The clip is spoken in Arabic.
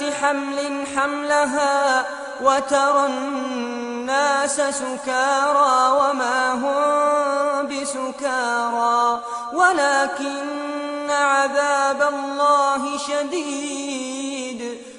ذات حمل حملها وترى الناس سكارى وما هم بسكارى ولكن عذاب الله شديد